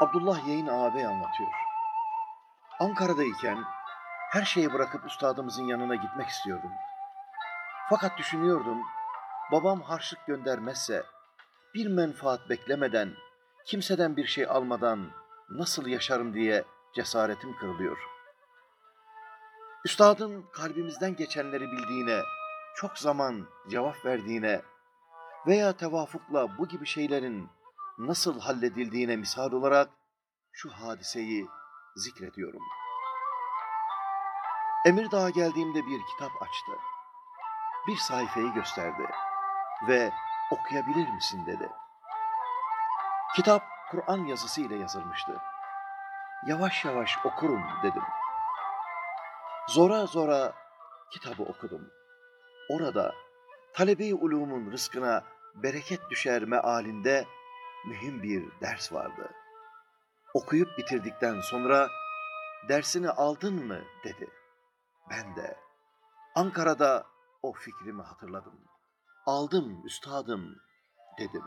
Abdullah Yayın ağabey anlatıyor. Ankara'dayken her şeyi bırakıp üstadımızın yanına gitmek istiyordum. Fakat düşünüyordum, babam harçlık göndermezse, bir menfaat beklemeden, kimseden bir şey almadan nasıl yaşarım diye cesaretim kırılıyor. Üstadın kalbimizden geçenleri bildiğine, çok zaman cevap verdiğine veya tevafukla bu gibi şeylerin nasıl halledildiğine misal olarak şu hadiseyi zikrediyorum. Emirdağ'a geldiğimde bir kitap açtı. Bir sayfayı gösterdi ve okuyabilir misin dedi. Kitap Kur'an yazısı ile yazılmıştı. Yavaş yavaş okurum dedim. Zora zora kitabı okudum. Orada talebe-i ulumun rızkına bereket düşer mealinde mühim bir ders vardı. Okuyup bitirdikten sonra dersini aldın mı dedi. Ben de Ankara'da o fikrimi hatırladım. Aldım üstadım dedim.